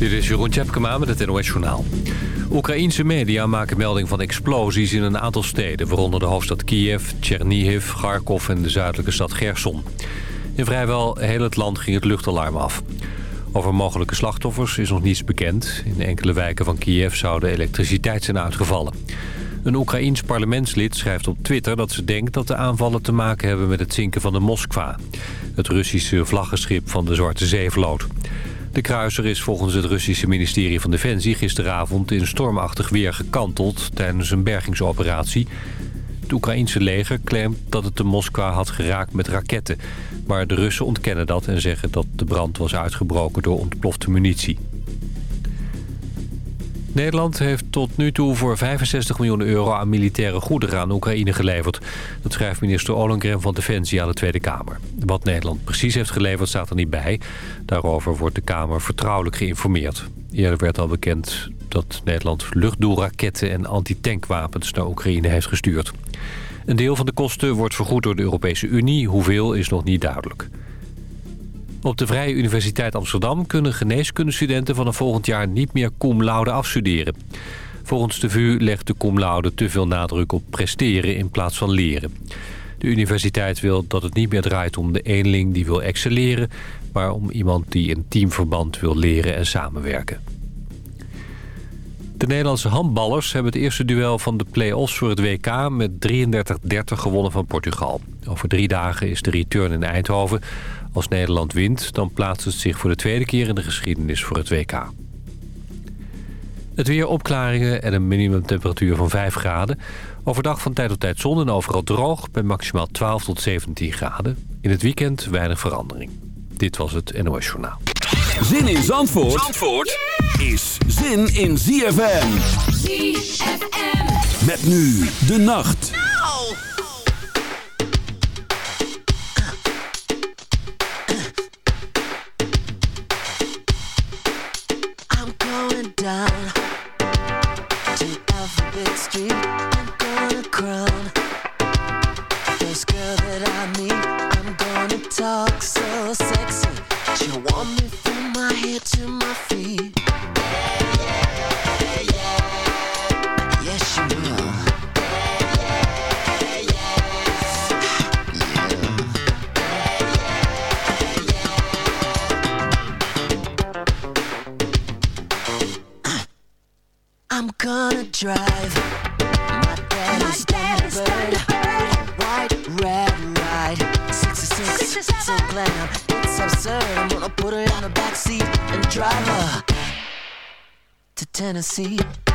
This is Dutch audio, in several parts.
Dit is Jeroen Tjepkema met het NOS Journaal. Oekraïense media maken melding van explosies in een aantal steden... waaronder de hoofdstad Kiev, Chernihiv, Kharkov en de zuidelijke stad Gerson. In vrijwel heel het land ging het luchtalarm af. Over mogelijke slachtoffers is nog niets bekend. In enkele wijken van Kiev zou de elektriciteit zijn uitgevallen. Een Oekraïens parlementslid schrijft op Twitter dat ze denkt dat de aanvallen te maken hebben met het zinken van de Moskva. Het Russische vlaggenschip van de Zwarte Zeevloot. De kruiser is volgens het Russische ministerie van Defensie gisteravond in stormachtig weer gekanteld tijdens een bergingsoperatie. Het Oekraïense leger claimt dat het de Moskwa had geraakt met raketten. Maar de Russen ontkennen dat en zeggen dat de brand was uitgebroken door ontplofte munitie. Nederland heeft tot nu toe voor 65 miljoen euro aan militaire goederen aan Oekraïne geleverd. Dat schrijft minister Ollongren van Defensie aan de Tweede Kamer. Wat Nederland precies heeft geleverd staat er niet bij. Daarover wordt de Kamer vertrouwelijk geïnformeerd. Eerder werd al bekend dat Nederland luchtdoelraketten en antitankwapens naar Oekraïne heeft gestuurd. Een deel van de kosten wordt vergoed door de Europese Unie. Hoeveel is nog niet duidelijk. Op de Vrije Universiteit Amsterdam kunnen geneeskundestudenten vanaf volgend jaar niet meer cum laude afstuderen. Volgens de VU legt de cum laude te veel nadruk op presteren in plaats van leren. De universiteit wil dat het niet meer draait om de eenling die wil excelleren... maar om iemand die in teamverband wil leren en samenwerken. De Nederlandse handballers hebben het eerste duel van de play-offs voor het WK... met 33-30 gewonnen van Portugal. Over drie dagen is de return in Eindhoven. Als Nederland wint, dan plaatst het zich voor de tweede keer in de geschiedenis voor het WK. Het weer opklaringen en een minimumtemperatuur van 5 graden. Overdag van tijd tot tijd zon en overal droog bij maximaal 12 tot 17 graden. In het weekend weinig verandering. Dit was het NOS Journaal. Zin in Zandvoort, Zandvoort is zin in ZFM. ZFM. Met nu de nacht. Tennessee.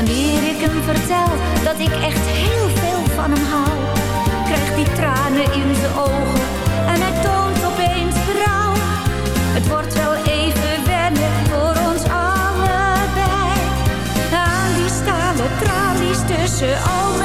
Wanneer ik hem vertel dat ik echt heel veel van hem hou, krijgt hij tranen in zijn ogen en hij toont opeens berouw. Het wordt wel even wennen voor ons allebei. Aan die stalen tralies tussen al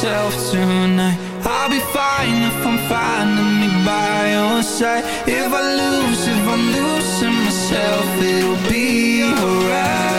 myself tonight. I'll be fine if I'm finding me by your side. If I lose, if I'm losing myself It'll be alright.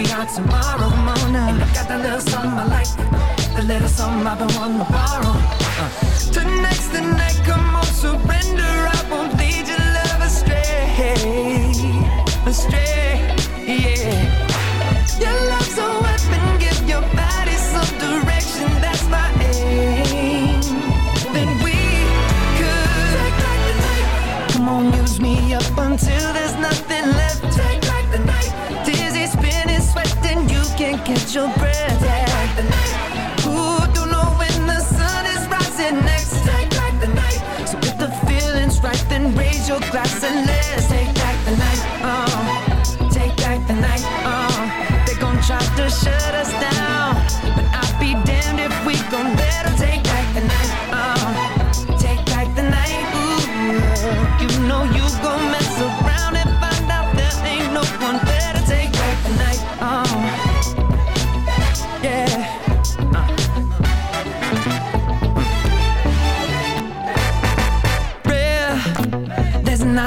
we are tomorrow morning. And I got that little something I like, the little something I've been wanting to borrow. Uh. Tonight's the night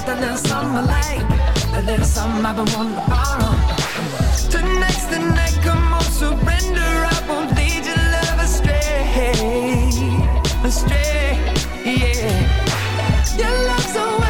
got that little summer light, that little something I've been wanting to borrow. Tonight's the night, come on, surrender. I won't lead your love astray, astray, yeah. Your love's away.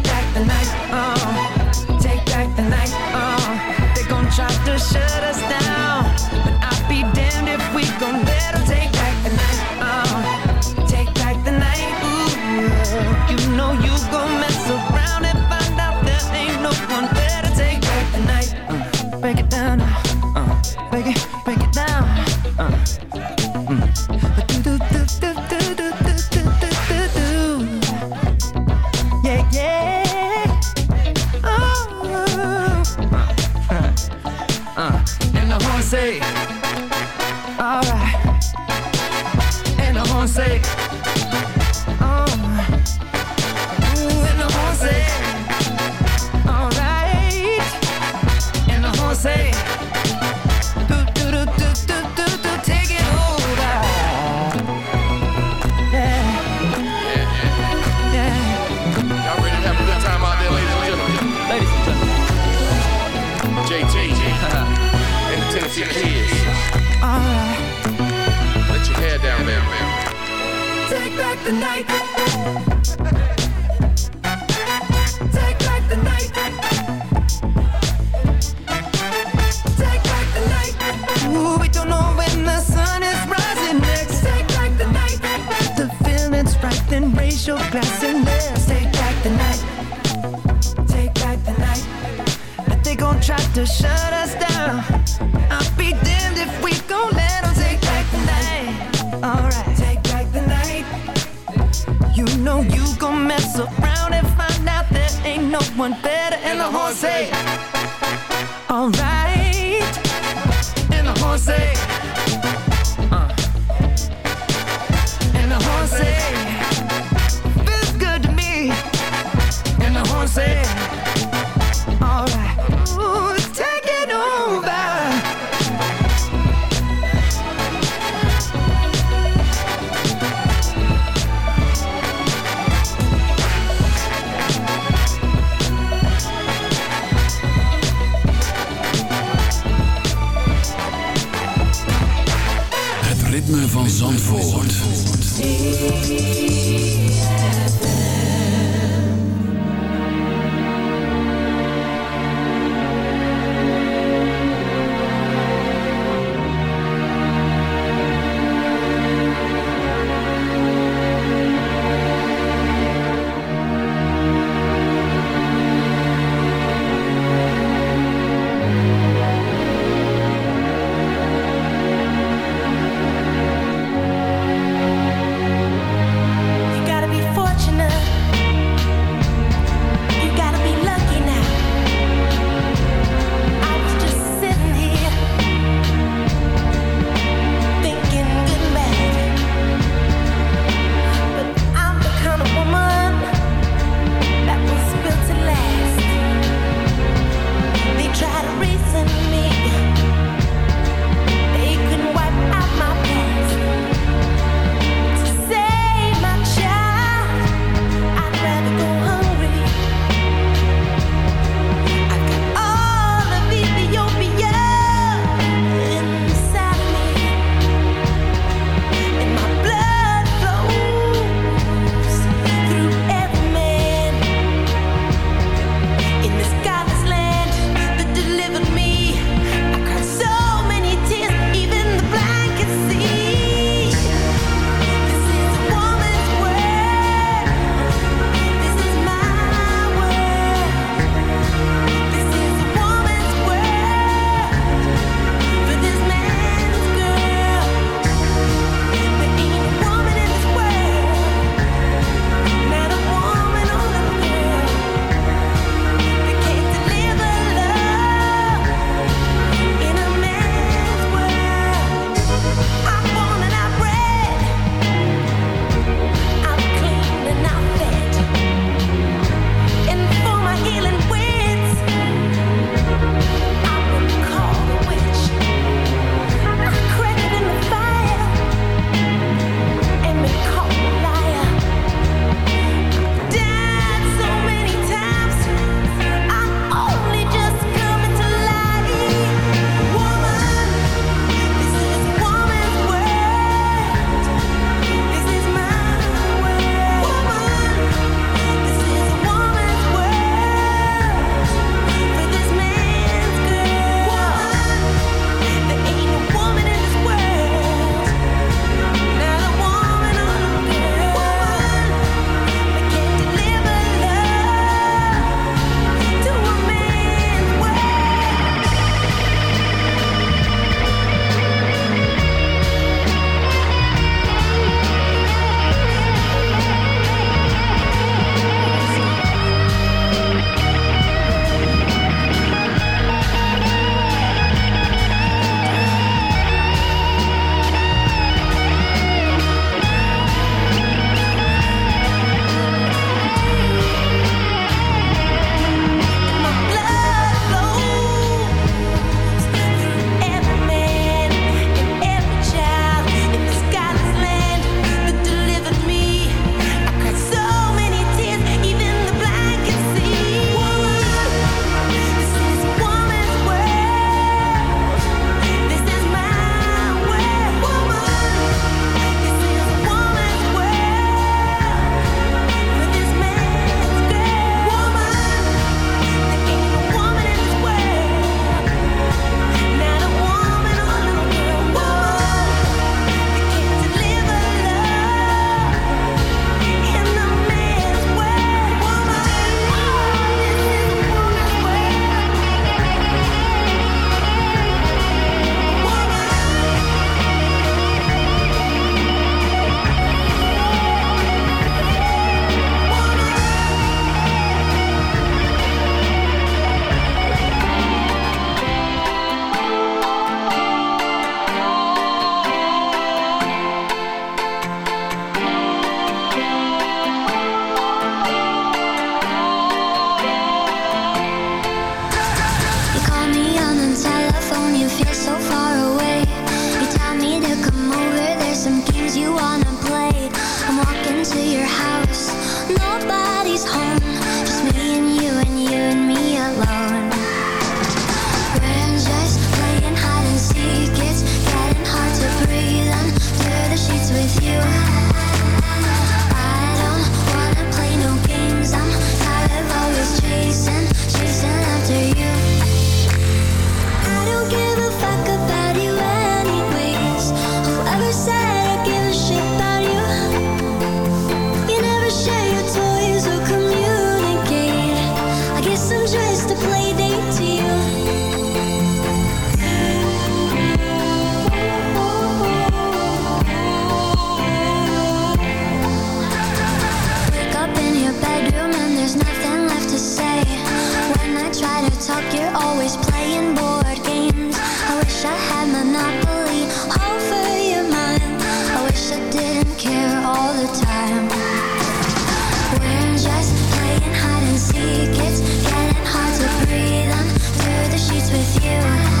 gon' say didn't care all the time. We're just playing hide and seek. It's getting hard to breathe. Under the sheets with you.